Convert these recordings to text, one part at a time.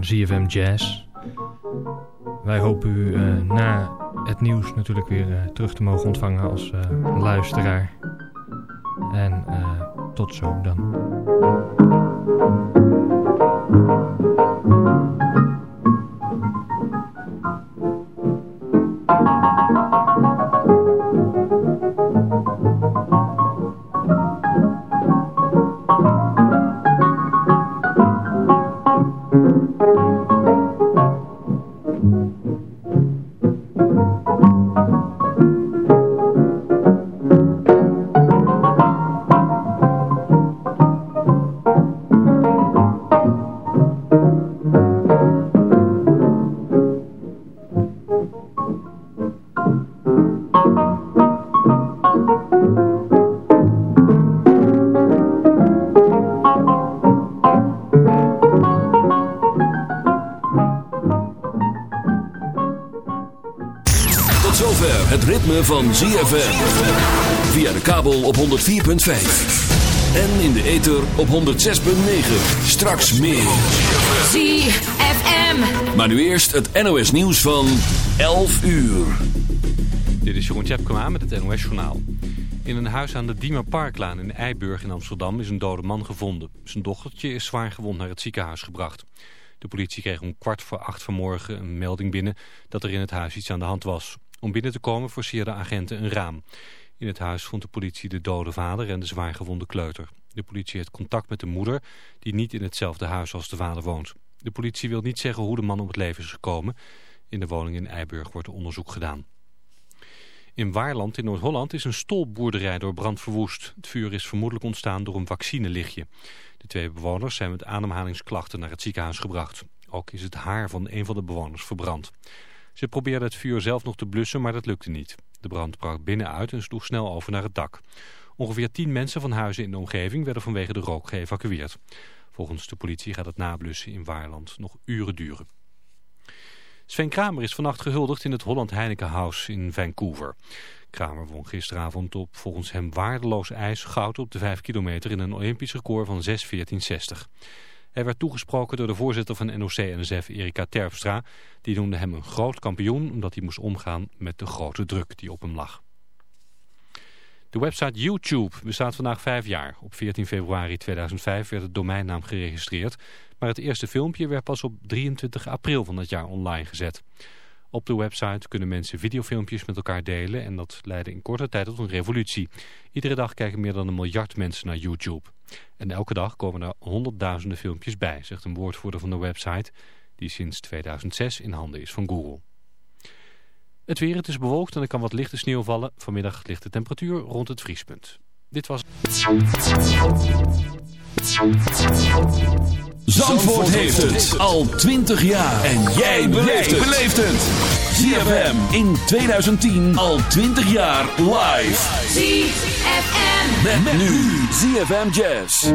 ZFM Jazz. Wij hopen u uh, na het nieuws natuurlijk weer uh, terug te mogen ontvangen als uh, luisteraar. En tot zo dan. Op 104.5. En in de ether op 106.9. Straks meer. ZFM. Maar nu eerst het NOS nieuws van 11 uur. Dit is Jeroen Tjepkema met het NOS Journaal. In een huis aan de Diemer Parklaan in Eiburg in Amsterdam is een dode man gevonden. Zijn dochtertje is zwaar gewond naar het ziekenhuis gebracht. De politie kreeg om kwart voor acht vanmorgen een melding binnen dat er in het huis iets aan de hand was. Om binnen te komen forceerden agenten een raam. In het huis vond de politie de dode vader en de zwaargewonde kleuter. De politie heeft contact met de moeder, die niet in hetzelfde huis als de vader woont. De politie wil niet zeggen hoe de man om het leven is gekomen. In de woning in Eiburg wordt onderzoek gedaan. In Waarland in Noord-Holland is een stolboerderij door brand verwoest. Het vuur is vermoedelijk ontstaan door een vaccinelichtje. De twee bewoners zijn met ademhalingsklachten naar het ziekenhuis gebracht. Ook is het haar van een van de bewoners verbrand. Ze probeerde het vuur zelf nog te blussen, maar dat lukte niet. De brand brak binnenuit en sloeg snel over naar het dak. Ongeveer tien mensen van huizen in de omgeving werden vanwege de rook geëvacueerd. Volgens de politie gaat het nablussen in Waarland nog uren duren. Sven Kramer is vannacht gehuldigd in het Holland Heineken House in Vancouver. Kramer won gisteravond op volgens hem waardeloos ijs goud op de 5 kilometer in een Olympisch record van 6.14.60. Hij werd toegesproken door de voorzitter van NOC-NSF Erika Terpstra. Die noemde hem een groot kampioen omdat hij moest omgaan met de grote druk die op hem lag. De website YouTube bestaat vandaag vijf jaar. Op 14 februari 2005 werd het domeinnaam geregistreerd. Maar het eerste filmpje werd pas op 23 april van dat jaar online gezet. Op de website kunnen mensen videofilmpjes met elkaar delen en dat leidde in korte tijd tot een revolutie. Iedere dag kijken meer dan een miljard mensen naar YouTube. En elke dag komen er honderdduizenden filmpjes bij, zegt een woordvoerder van de website, die sinds 2006 in handen is van Google. Het weer, het is bewolkt en er kan wat lichte sneeuw vallen. Vanmiddag ligt de temperatuur rond het vriespunt. Dit was... Zandvoort heeft het al 20 jaar. En jij beleeft het. ZFM in 2010 al 20 jaar live. ZFM. Met, met nu ZFM Jazz.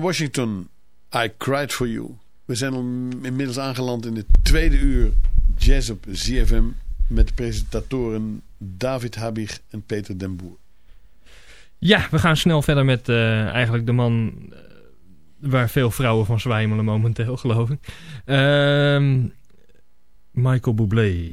Washington, I Cried For You. We zijn inmiddels aangeland in het tweede uur Jazz op ZFM... met de presentatoren David Habig en Peter den Boer. Ja, we gaan snel verder met uh, eigenlijk de man uh, waar veel vrouwen van zwijmelen momenteel, geloof ik. Uh, Michael Bublé.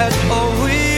At all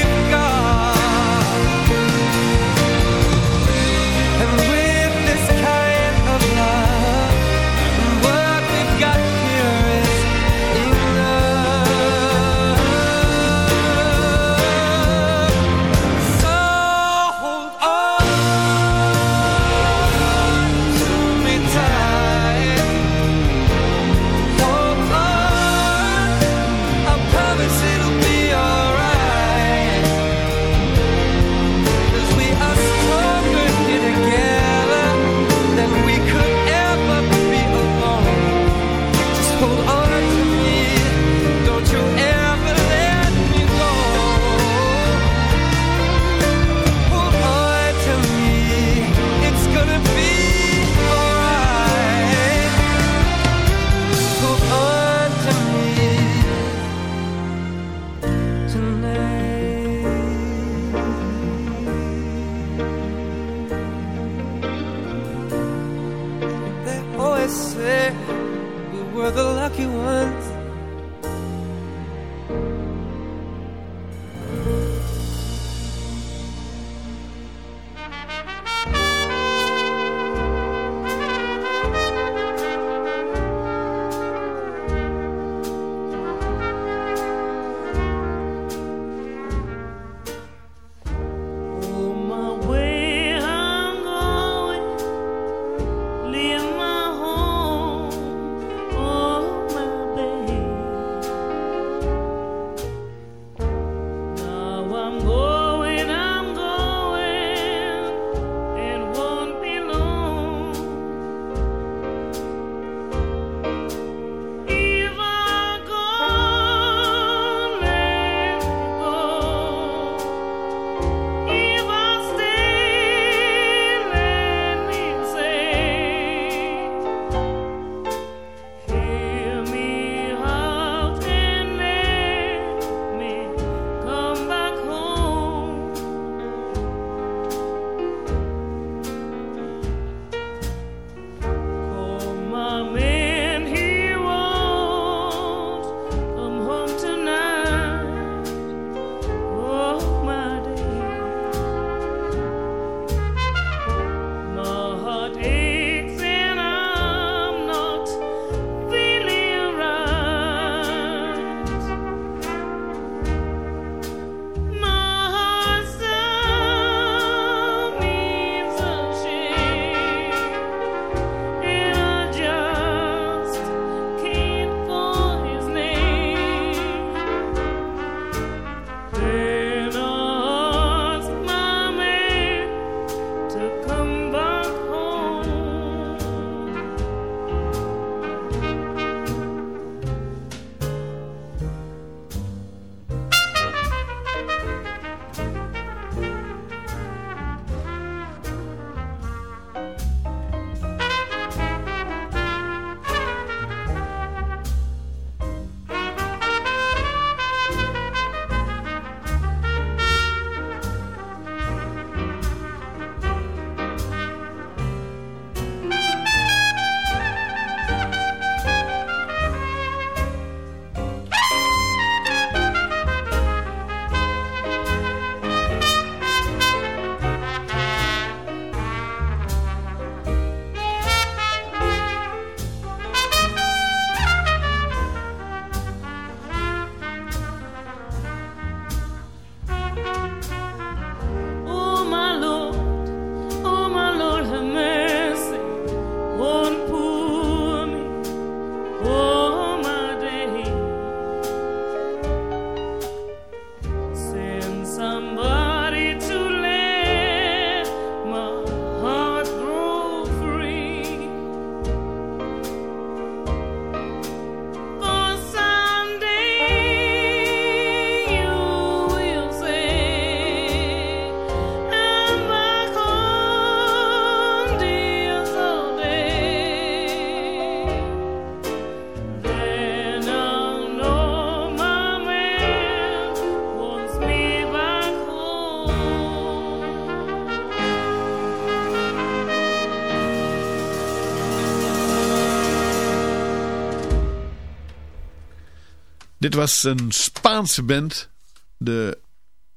Dit was een Spaanse band. De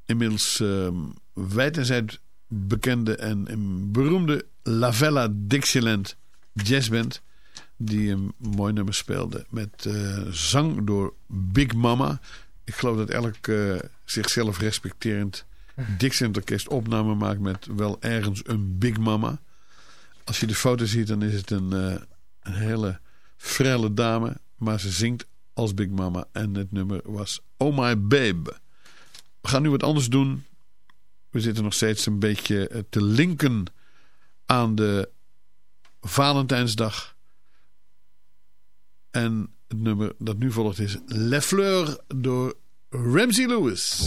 inmiddels uh, wijd en zijd bekende en, beroemde La Vella Dixieland jazzband. Die een mooi nummer speelde. Met uh, zang door Big Mama. Ik geloof dat elk uh, zichzelf respecterend Dixieland orkest opname maakt met wel ergens een Big Mama. Als je de foto ziet dan is het een, uh, een hele frelle dame. Maar ze zingt als Big Mama. En het nummer was Oh My Babe. We gaan nu wat anders doen. We zitten nog steeds een beetje te linken aan de Valentijnsdag. En het nummer dat nu volgt is Le Fleur door Ramsey Lewis.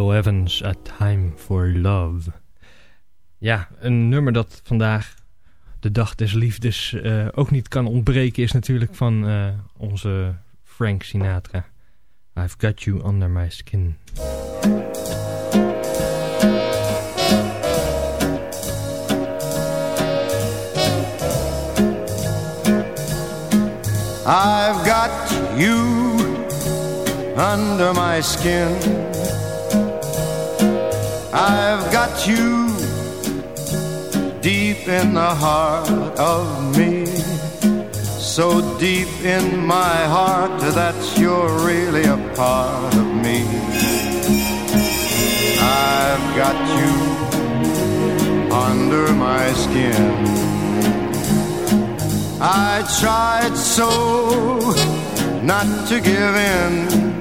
Once a Time for Love. Ja, een nummer dat vandaag de dag des liefdes uh, ook niet kan ontbreken... is natuurlijk van uh, onze Frank Sinatra. I've got you under my skin. I've got you under my skin. I've got you deep in the heart of me. So deep in my heart that you're really a part of me. I've got you under my skin. I tried so not to give in.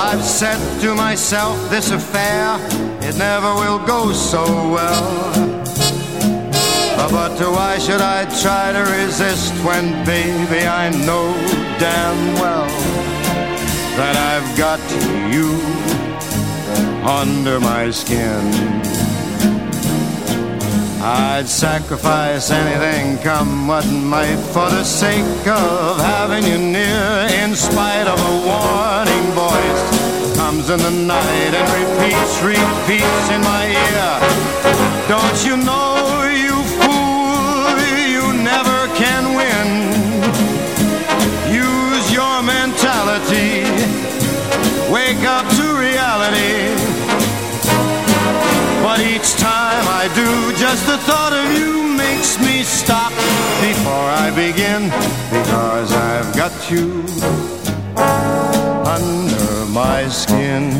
I've said to myself, this affair, it never will go so well. But why should I try to resist when, baby, I know damn well that I've got you under my skin. I'd sacrifice anything, come what might, for the sake of having you near. In spite of a warning voice, comes in the night and repeats, repeats in my ear. Don't you know, you fool, you never can win. Use your mentality, wake up to reality. But each time I do, just the thought of you makes me stop before I begin. Because I've got you under my skin.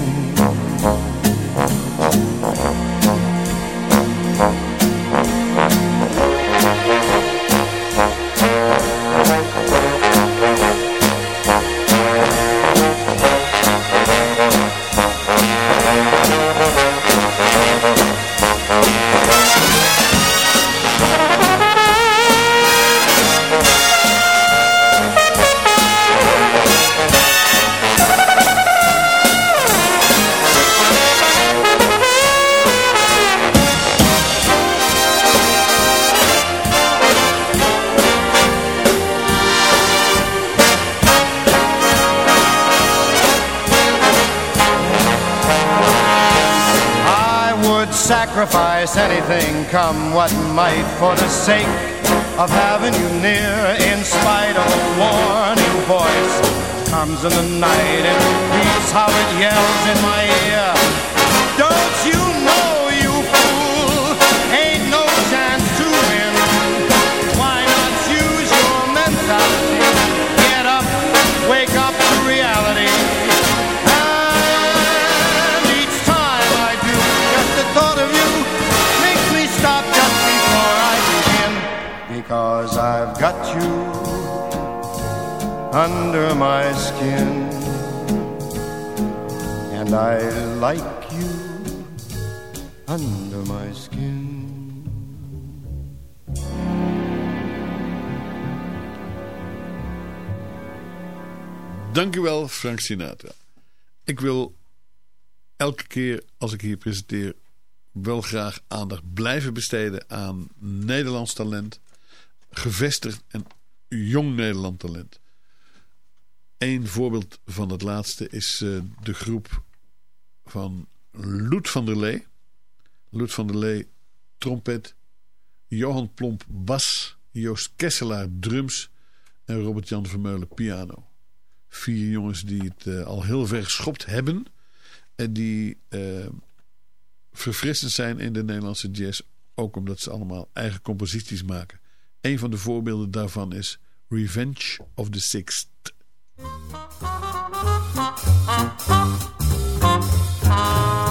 Sacrifice anything, come what might, for the sake of having you near. In spite of a warning voice, comes in the night and repeats how it yells in my ear. Under my skin. And I like you under my skin. Dankjewel, Frank Sinatra. Ik wil elke keer als ik hier presenteer wel graag aandacht blijven besteden aan Nederlands talent. Gevestigd en jong Nederland talent. Eén voorbeeld van het laatste is uh, de groep van Loet van der Lee. Loet van der Lee, trompet. Johan Plomp, bas. Joost Kesselaar, drums. En Robert-Jan Vermeulen, piano. Vier jongens die het uh, al heel ver geschopt hebben. En die uh, verfrissend zijn in de Nederlandse jazz. Ook omdat ze allemaal eigen composities maken. Een van de voorbeelden daarvan is Revenge of the Sixth. Thank you.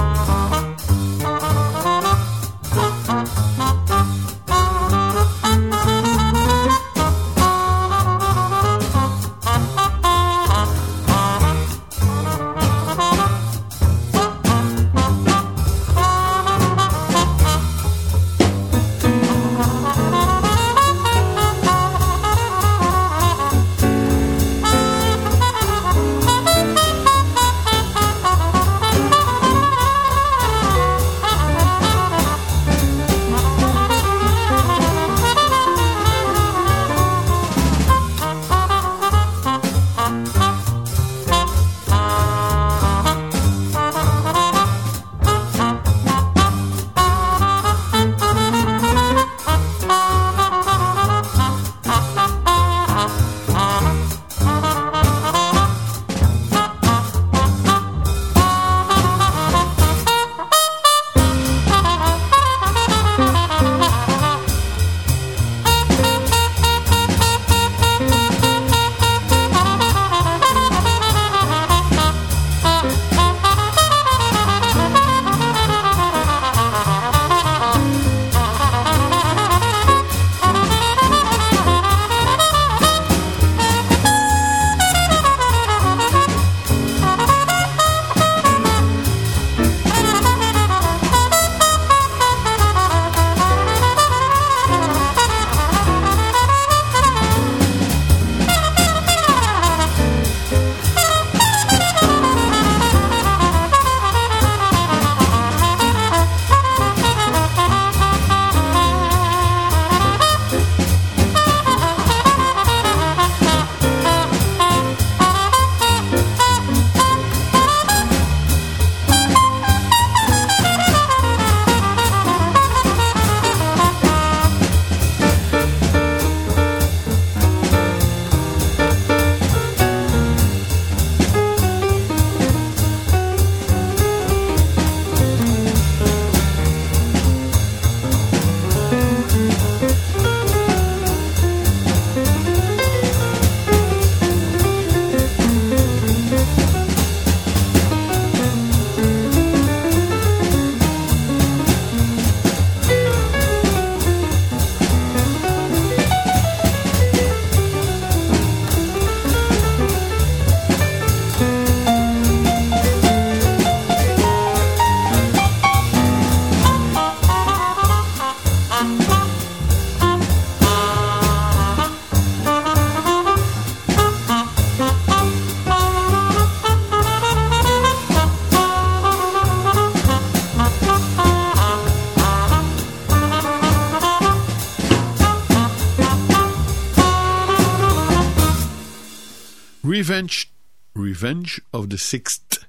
Revenge, Revenge of the Sixth.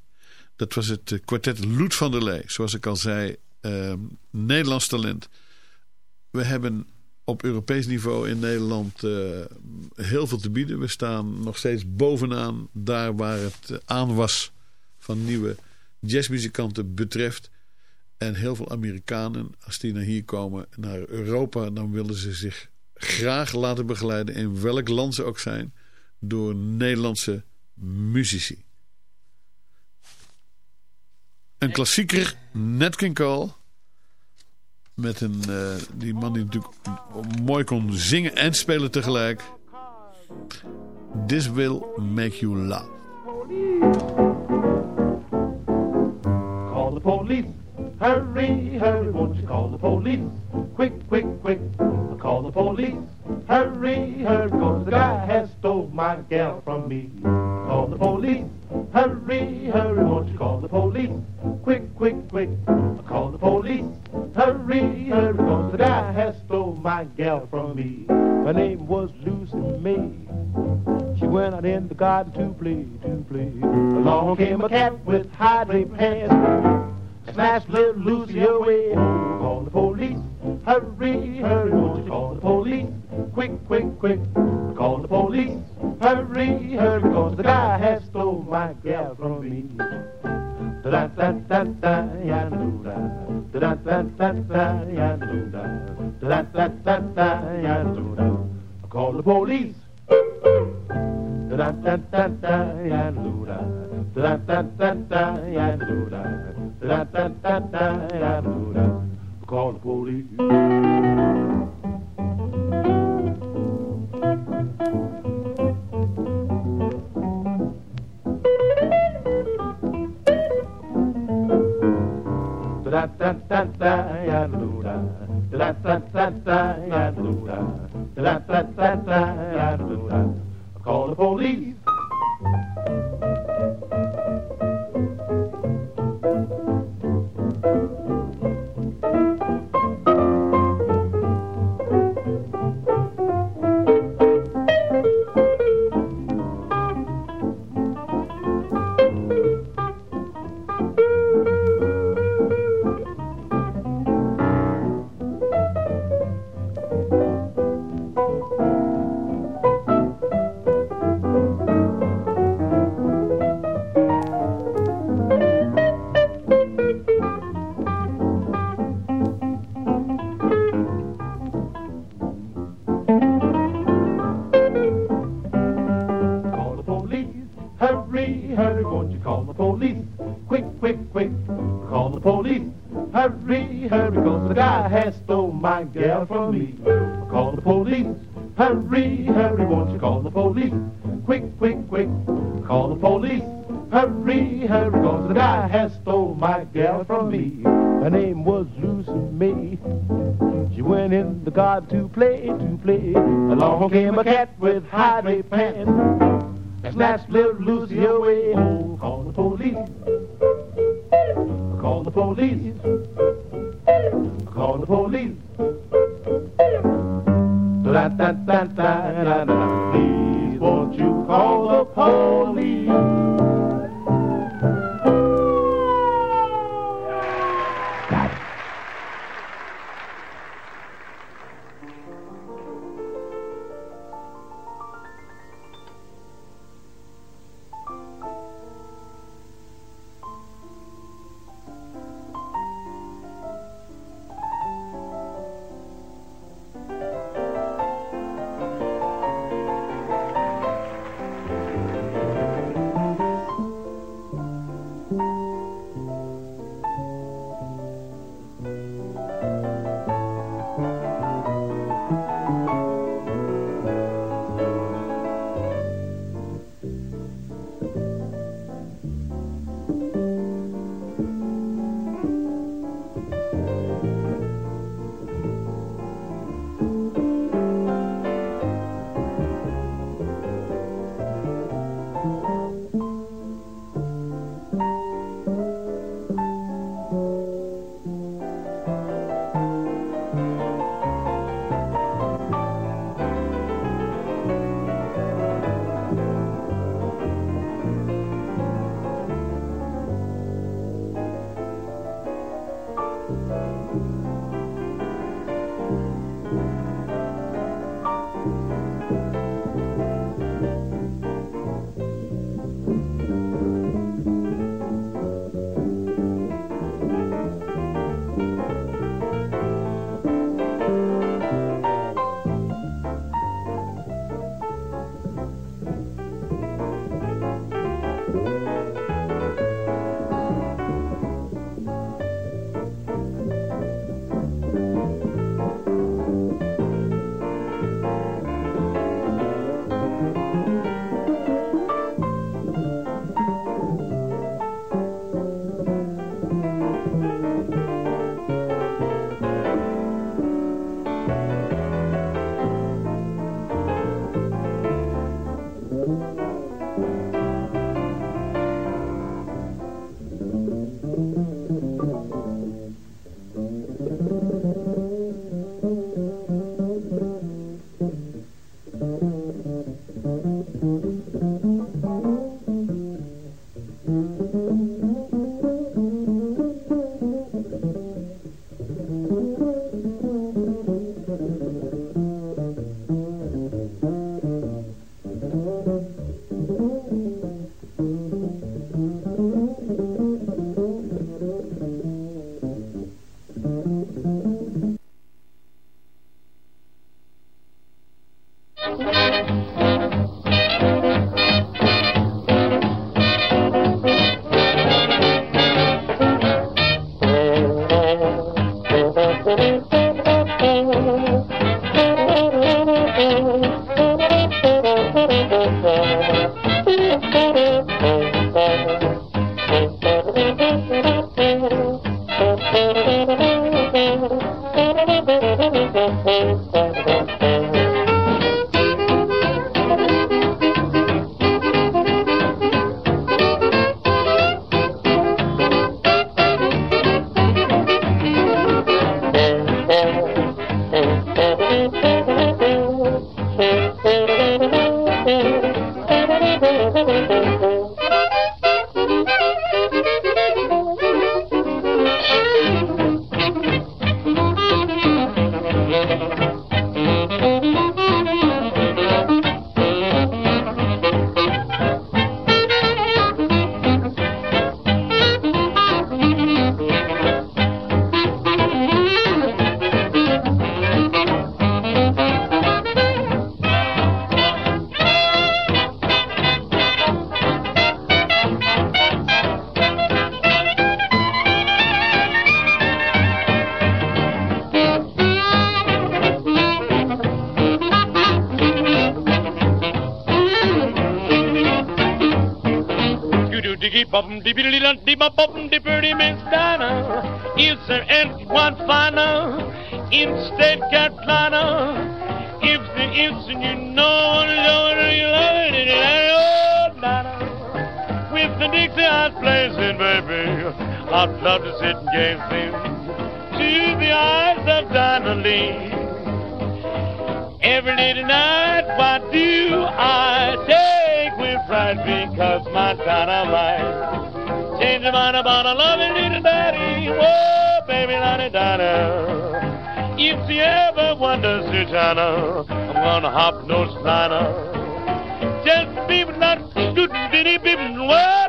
Dat was het eh, kwartet Loet van der Lee. Zoals ik al zei, uh, Nederlands talent. We hebben op Europees niveau in Nederland uh, heel veel te bieden. We staan nog steeds bovenaan daar waar het uh, aanwas van nieuwe jazzmuzikanten betreft. En heel veel Amerikanen, als die naar hier komen, naar Europa, dan willen ze zich graag laten begeleiden in welk land ze ook zijn door Nederlandse muzici. Een klassieker, Nat King Cole. Met een, uh, die man die natuurlijk mooi kon zingen en spelen tegelijk. This will make you laugh. Call the police. Hurry, hurry, won't you call the police? Quick, quick, quick. I call the police. Hurry, hurry, cause the guy has stole my gal from me. Call the police. Hurry, hurry, won't you call the police? Quick, quick, quick. I call the police. Hurry, hurry, cause the guy has stole my gal from me. Her name was Lucy May. She went out in the garden to play, to play. Along came a cat with hydrate pants. Snatched little Lucy away. Call the police. Hurry, hurry, won't you call the police? Quick, quick, quick. Call the police. Hurry, hurry, cause the guy has stole my gal from me. Da da da da ya do da. Da da da da ya do da. Da da da da ya da. Call the police. Da da da da ya da. Da da da da ya do da. Da da da da da. Call the police. Da da da da da. Da da da da da. Da da da da da. Call the police. Along came a cat with hydrate pants. And snatched little Lucy away. Oh, call the police. Call the police. Call the police. Da da da da da da. Please, won't you call dip up, up, the pretty Miss Dinah. Is there anyone finer in my mind about a loving little daddy. Whoa, baby, Lottie Dinah. If you ever wonder, Susanna, I'm gonna hop no sliner. Just be not good, diddy, bib, what?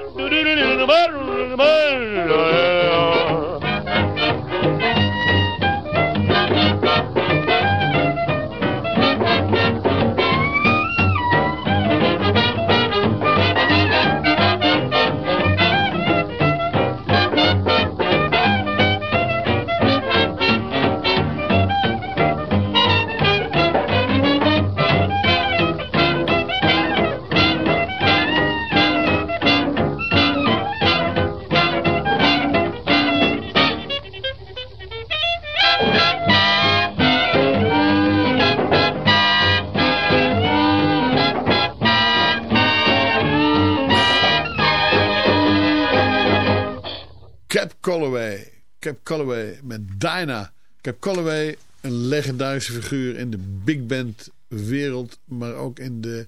Dinah. Cap Calloway, een legendarische figuur in de big band wereld, maar ook in de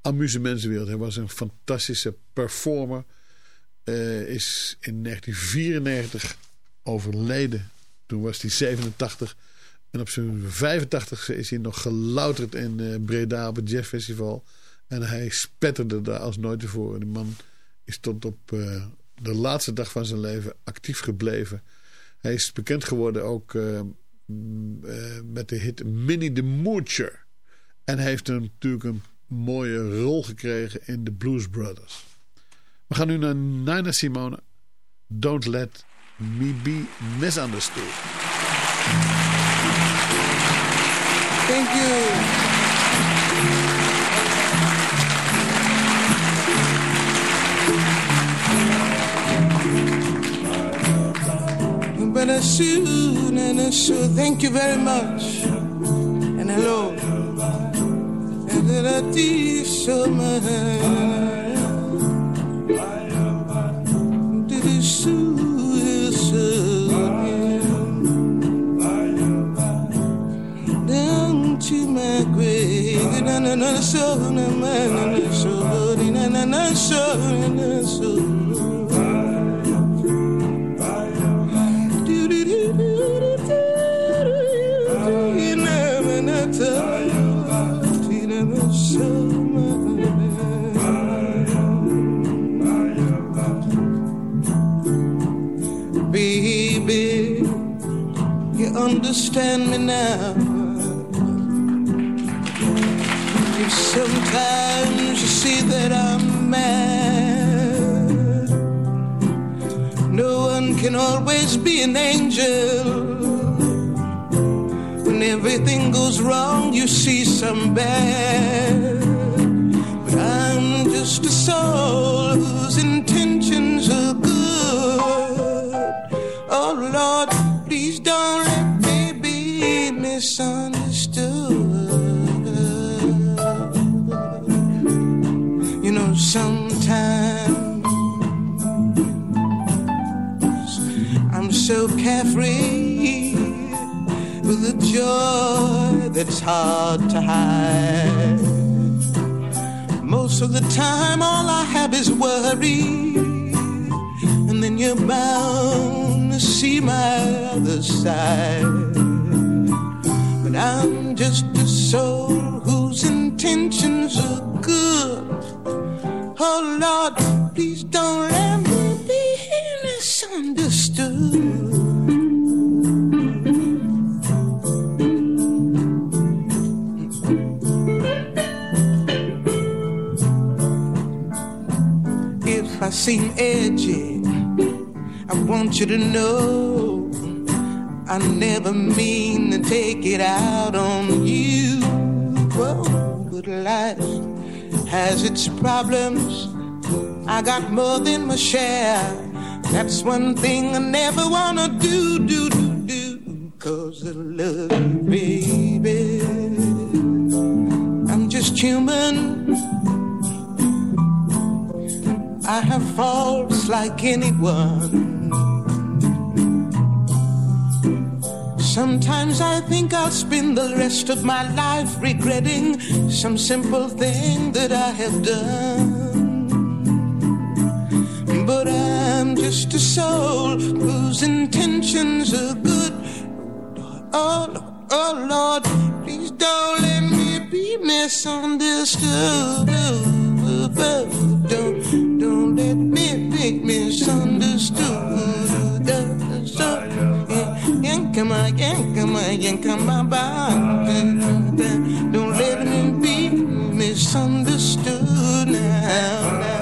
amusementswereld. Hij was een fantastische performer. Eh, is in 1994 overleden. Toen was hij 87. En op zijn 85ste is hij nog gelouterd in eh, Breda op het jazzfestival. En hij spetterde daar als nooit tevoren. Die man is tot op eh, de laatste dag van zijn leven actief gebleven. Hij is bekend geworden ook uh, met de hit Minnie the Moocher. En hij heeft natuurlijk een mooie rol gekregen in de Blues Brothers. We gaan nu naar Nina Simone. Don't let me be misunderstood. Thank you. But I shoot and I shoot. Thank you very much. And hello. And then so much. Did it? Down to my grave. Understand me now. Sometimes you see that I'm mad, no one can always be an angel. When everything goes wrong, you see some bad. But I'm just a soul that's hard to hide. Most of the time, all I have is worry, and then you're bound to see my other side. But I'm just a soul whose intentions are good. Oh Lord, please don't let me be misunderstood. You to know I never mean to take it out on you. Whoa, but life has its problems, I got more than my share. That's one thing I never wanna do, do, do, do. Cause I love you, baby. I'm just human. I have faults like anyone. Sometimes I think I'll spend the rest of my life regretting some simple thing that I have done. But I'm just a soul whose intentions are good. Oh, Lord, oh Lord, please don't let me be misunderstood. Don't, don't let me be misunderstood. come again, come again, come about Don't let me be misunderstood now.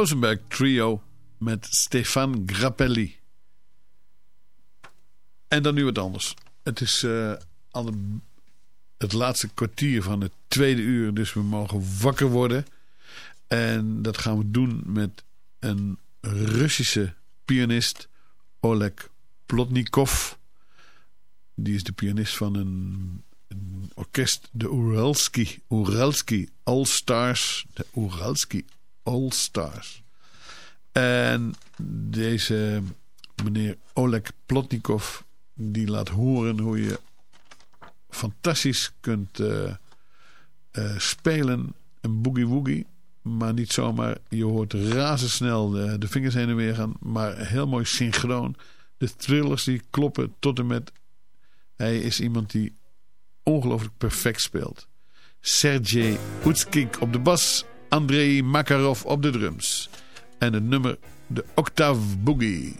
Rosenberg Trio met Stefan Grappelli. En dan nu wat anders. Het is het, het laatste kwartier van het tweede uur, dus we mogen wakker worden. En dat gaan we doen met een Russische pianist, Oleg Plotnikov. Die is de pianist van een, een orkest, de Uralski, Uralski All Stars. De Uralski All Stars. En deze meneer Oleg Plotnikov die laat horen hoe je fantastisch kunt uh, uh, spelen een boogie woogie. Maar niet zomaar, je hoort razendsnel de, vingers heen en weer gaan. Maar heel mooi synchroon. De thrillers die kloppen tot en met... Hij is iemand die ongelooflijk perfect speelt. Sergej Utskik op de bas. Andrei Makarov op de drums. En het nummer de Octave Boogie.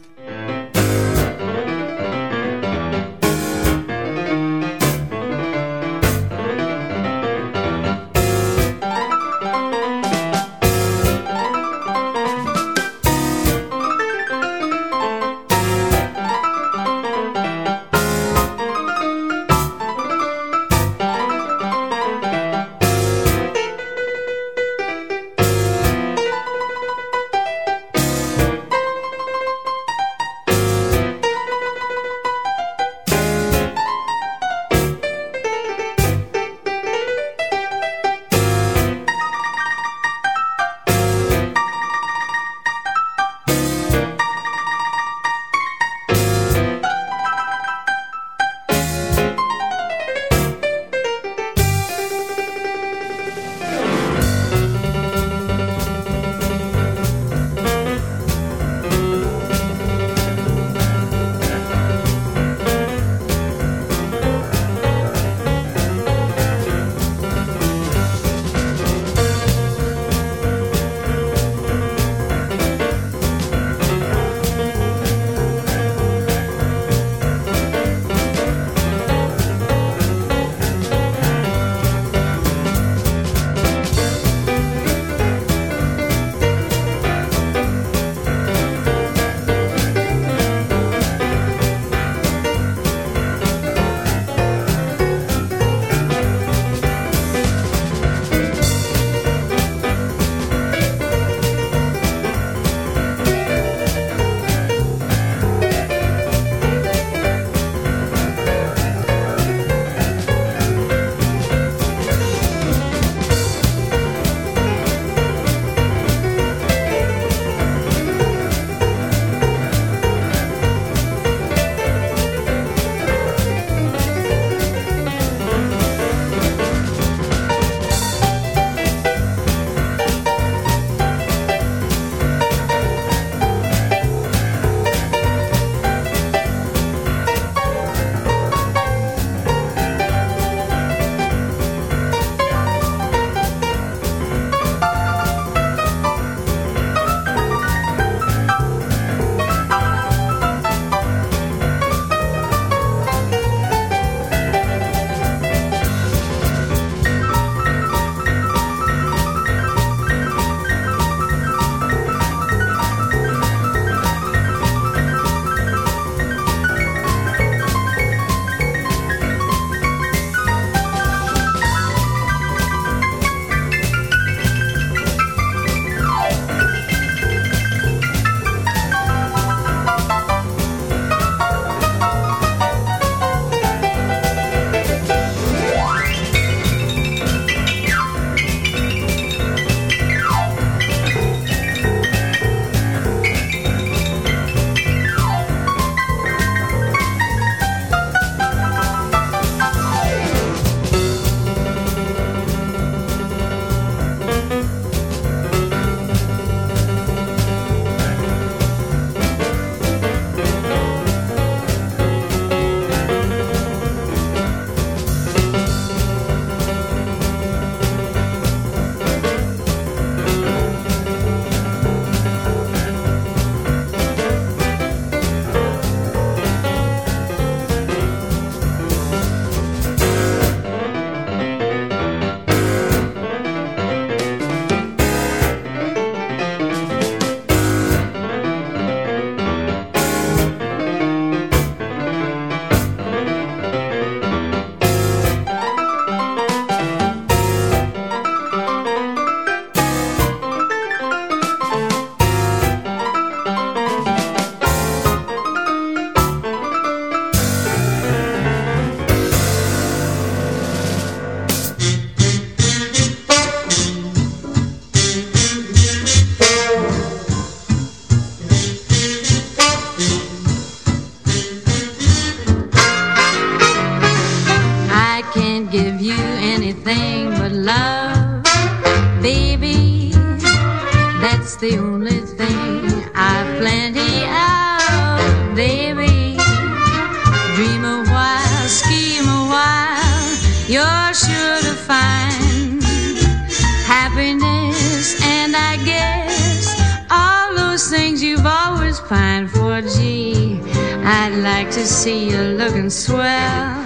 I'd like to see you looking swell,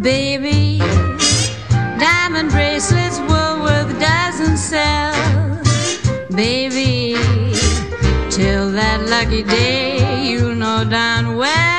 baby. Diamond bracelets worth a dozen sell, baby. Till that lucky day, you know darn well.